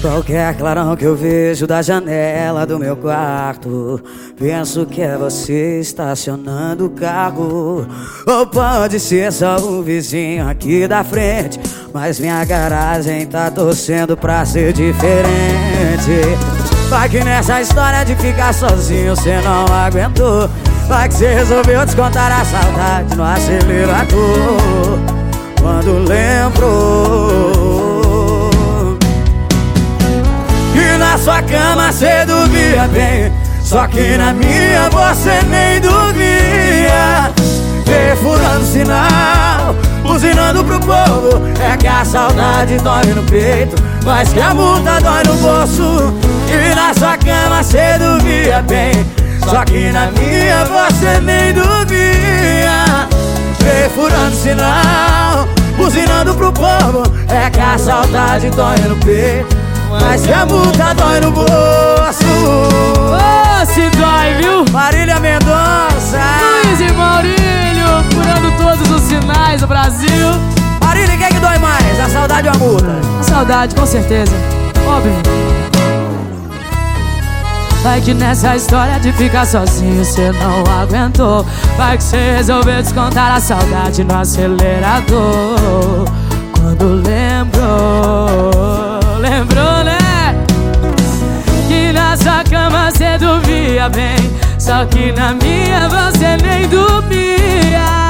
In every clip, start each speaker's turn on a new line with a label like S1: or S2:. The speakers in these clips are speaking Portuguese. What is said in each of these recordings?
S1: Qualquer clarão que eu vejo da janela do meu quarto. Penso que é você estacionando o carro. Ou pode ser só o vizinho aqui da frente. Mas minha garagem tá torcendo pra ser diferente. Vai que nessa história de ficar sozinho cê não aguentou. Vai que cê resolveu descontar a saudade no acelerador. Quando lembrou cama cê dormia bem. Só que na minha você nem dormia. Perfurando sinal, buzinando pro povo. É que a saudade dói no peito Mas que a multa dói no bolso. E na sua cama cê dormia bem. Só que na minha você nem dormia. Perfurando sinal, buzinando pro povo. É que a saudade dói no peito mas que a multa dói no bolso
S2: Brasil.
S1: Marília, quem é que dói mais? A saudade ou a multa?
S2: A saudade, com certeza. Óbvio. Vai que nessa história de ficar sozinho cê não aguentou. Vai que cê resolveu descontar a saudade no acelerador. Quando lembrou bem. Só que na minha você nem dormia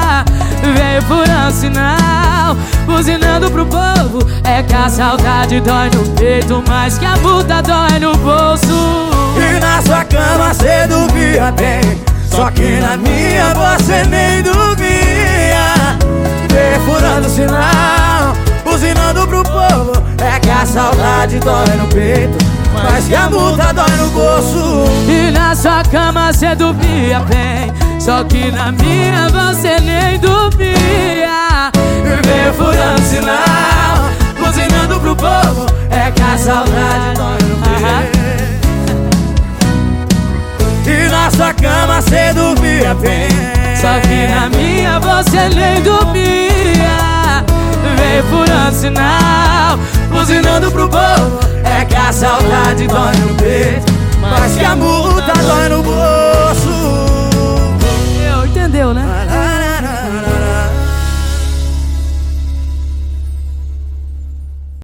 S2: Um sinal. Buzinando pro povo É que a saudade dói no peito Mais que a multa dói no bolso.
S1: E na sua cama cê dormia bem Só que na minha você nem dormia. Perfurando sinal Buzinando pro povo É que a saudade dói no peito mas que a multa dói no bolso.
S2: E na sua cama cê dormia bem Só que na minha você nem dormia.
S1: Veio furando sinal Cozinhando pro povo É que a saudade dói no peito E na sua cama cê dormia bem.
S2: Só que na minha você nem dormia. Veio furando sinal Cozinhando pro povo